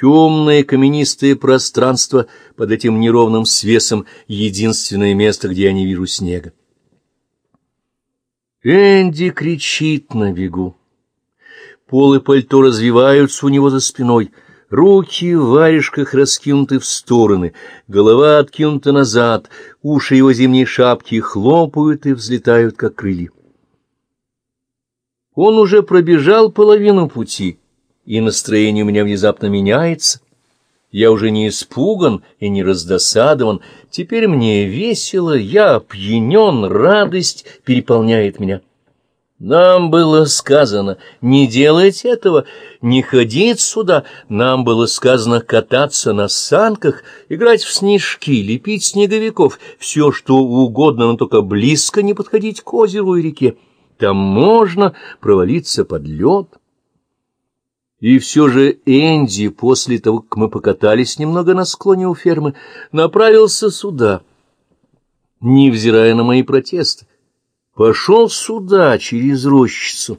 Темное каменистое пространство под этим неровным свесом — единственное место, где я не вижу снега. Энди кричит на бегу. Полы пальто развиваются у него за спиной, руки в варежках раскинуты в стороны, голова откинута назад, уши его зимней шапки хлопают и взлетают, как крылья. Он уже пробежал половину пути, и настроение у меня внезапно меняется. Я уже не испуган и не раздосадован. Теперь мне весело, я опьянен, радость переполняет меня. Нам было сказано, не делать этого, не ходить сюда. Нам было сказано кататься на санках, играть в снежки, лепить снеговиков, все что угодно, но только близко не подходить к озеру и реке. Там можно провалиться под лед. И все же Энди, после того, как мы покатались немного на склоне у фермы, направился сюда, невзирая на мои протесты. Пошел сюда, через рощицу.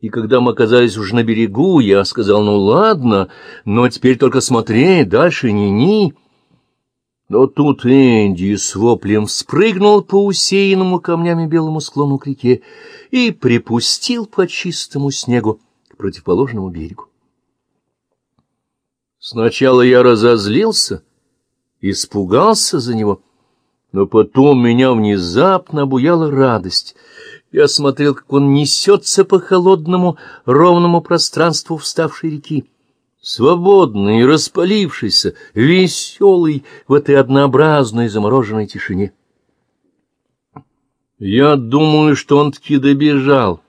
И когда мы оказались уже на берегу, я сказал, ну ладно, но теперь только смотри, дальше ни-ни. Но тут Энди с воплем спрыгнул по усеянному камнями белому склону к реке и припустил по чистому снегу противоположному берегу. Сначала я разозлился, испугался за него, но потом меня внезапно обуяла радость. Я смотрел, как он несется по холодному ровному пространству вставшей реки свободный, распалившийся, веселый в этой однообразной замороженной тишине. Я думаю, что он таки добежал,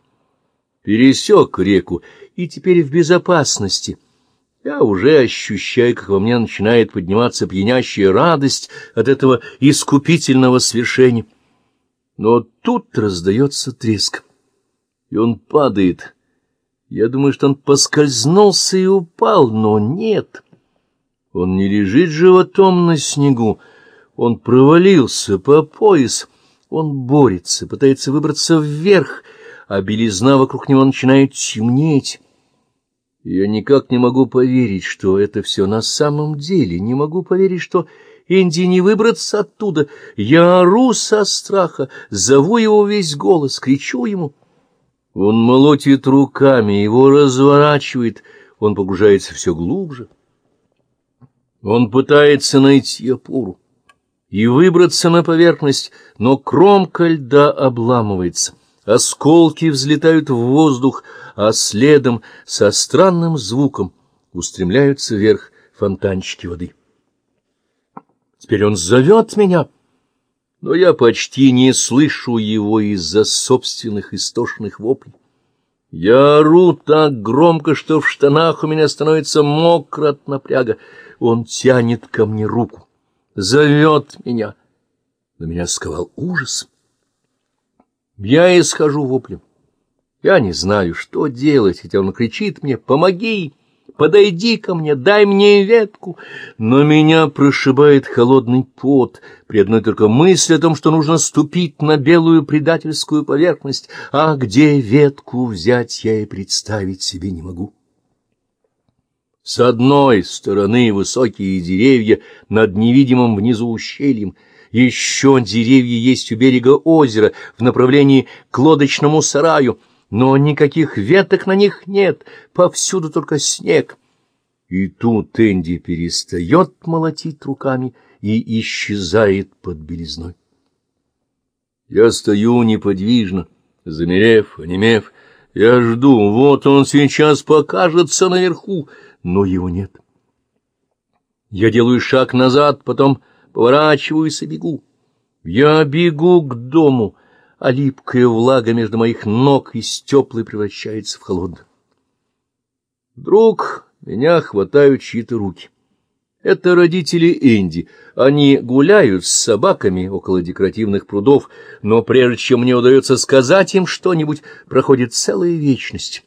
пересек реку и теперь в безопасности. Я уже ощущаю, как во мне начинает подниматься пьянящая радость от этого искупительного свершения. Но тут раздается треск, и он падает — я думаю, что он поскользнулся и упал, но нет. Он не лежит животом на снегу, он провалился по пояс, он борется, пытается выбраться вверх, а белизна вокруг него начинает темнеть. Я никак не могу поверить, что это все на самом деле, не могу поверить, что Энди не выбраться оттуда. Я ору со страха, зову его весь голос, кричу ему — он молотит руками, его разворачивает, он погружается все глубже. Он пытается найти опору и выбраться на поверхность, но кромка льда обламывается, осколки взлетают в воздух, а следом со странным звуком устремляются вверх фонтанчики воды. Теперь он зовет меня — но я почти не слышу его из-за собственных истошных воплей. Я ору так громко, что в штанах у меня становится мокро от напряга. Он тянет ко мне руку, зовет меня. Но меня сковал ужас. Я исхожу воплем. Я не знаю, что делать, хотя он кричит мне «Помоги!» подойди ко мне, дай мне ветку. Но меня прошибает холодный пот при одной только мысли о том, что нужно ступить на белую предательскую поверхность, а где ветку взять я и представить себе не могу. С одной стороны высокие деревья над невидимым внизу ущельем, еще деревья есть у берега озера в направлении к лодочному сараю — но никаких веток на них нет, повсюду только снег. И тут Энди перестает молотить руками и исчезает под белизной. Я стою неподвижно, замерев, онемев. Я жду, вот он сейчас покажется наверху, но его нет. Я делаю шаг назад, потом поворачиваюсь и бегу. Я бегу к дому — а липкая влага между моих ног из теплой превращается в холодную. Вдруг меня хватают чьи-то руки. Это родители Энди. Они гуляют с собаками около декоративных прудов, но прежде чем мне удается сказать им что-нибудь, проходит целая вечность.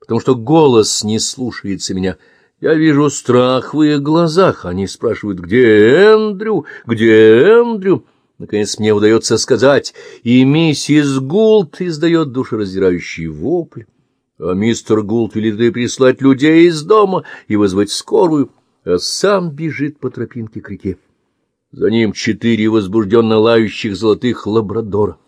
Потому что голос не слушается меня. Я вижу страх в их глазах. Они спрашивают, где Эндрю, где Эндрю? Наконец мне удается сказать, и миссис Гулт издает душераздирающий вопль. А мистер Гулт велит прислать людей из дома и вызвать скорую, а сам бежит по тропинке к реке. За ним четыре возбужденно лающих золотых лабрадора.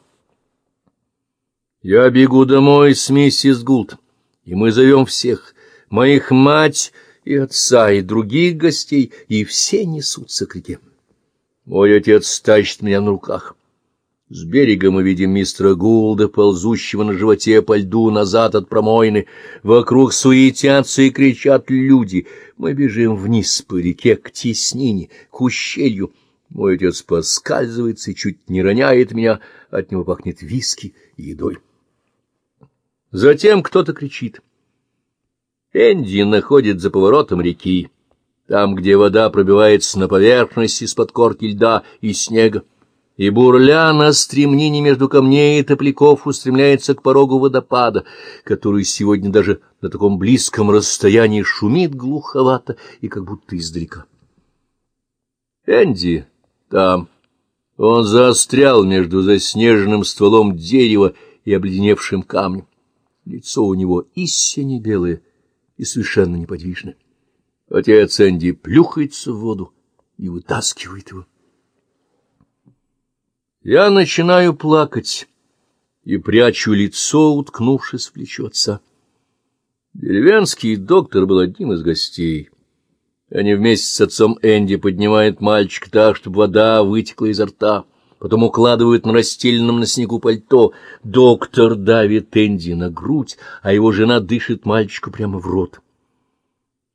Я бегу домой с миссис Гулт, и мы зовем всех, моих мать и отца, и других гостей, и все несутся к реке. Мой отец тащит меня на руках. С берега мы видим мистера Гулда, ползущего на животе по льду назад от промойны. Вокруг суетятся и кричат люди. Мы бежим вниз по реке к теснине, к ущелью. Мой отец поскальзывается и чуть не роняет меня, от него пахнет виски и едой. Затем кто-то кричит. Энди находит за поворотом реки, там, где вода пробивается на поверхность из-под корки льда и снега и бурля на стремнине между камней и топляков устремляется к порогу водопада, который сегодня даже на таком близком расстоянии шумит глуховато и как будто издалека. Энди там. Он застрял между заснеженным стволом дерева и обледеневшим камнем. Лицо у него истинно белое и совершенно неподвижное. Отец Энди плюхается в воду и вытаскивает его. Я начинаю плакать и прячу лицо, уткнувшись в плечо отца. Деревенский доктор был одним из гостей. Они вместе с отцом Энди поднимают мальчика так, чтобы вода вытекла изо рта, потом укладывают на расстеленном на снегу пальто. Доктор давит Энди на грудь, а его жена дышит мальчику прямо в рот.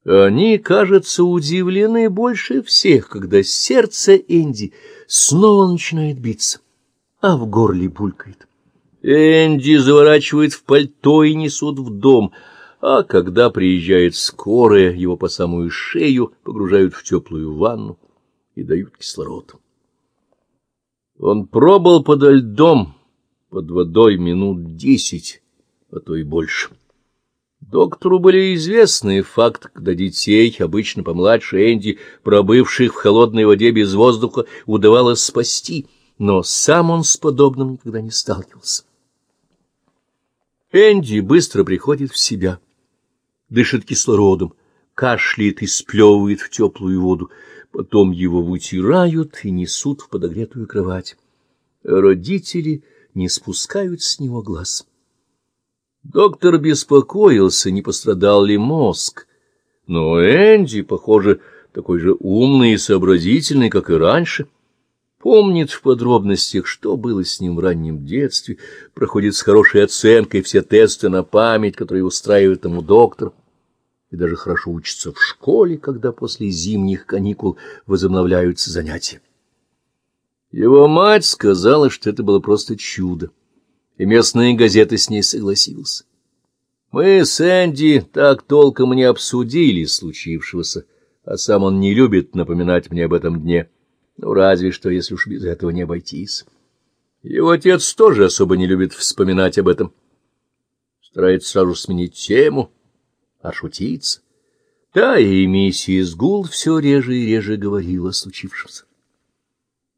Они, кажется, удивлены больше всех, когда сердце Энди снова начинает биться, а в горле булькает. Энди заворачивает в пальто и несут в дом, а когда приезжает скорая, его по самую шею погружают в теплую ванну и дают кислород. Он пробыл подо льдом, под водой минут десять, а то и больше. Доктору были известны факт, когда детей, обычно помладше Энди, пробывших в холодной воде без воздуха, удавалось спасти, но сам он с подобным никогда не сталкивался. Энди быстро приходит в себя, дышит кислородом, кашляет и сплевывает в теплую воду, потом его вытирают и несут в подогретую кровать. Родители не спускают с него глаз. Доктор беспокоился, не пострадал ли мозг. Но Энди, похоже, такой же умный и сообразительный, как и раньше. Помнит в подробностях, что было с ним в раннем детстве, проходит с хорошей оценкой все тесты на память, которые устраивает ему доктор, и даже хорошо учится в школе, когда после зимних каникул возобновляются занятия. Его мать сказала, что это было просто чудо и местные газеты с ней согласились. Мы с Энди так толком не обсудили случившегося, а сам он не любит напоминать мне об этом дне, ну, разве что, если уж без этого не обойтись. Его отец тоже особо не любит вспоминать об этом. Старается сразу сменить тему, ошутиться. Да, и миссис Гулд все реже и реже говорила о случившемся.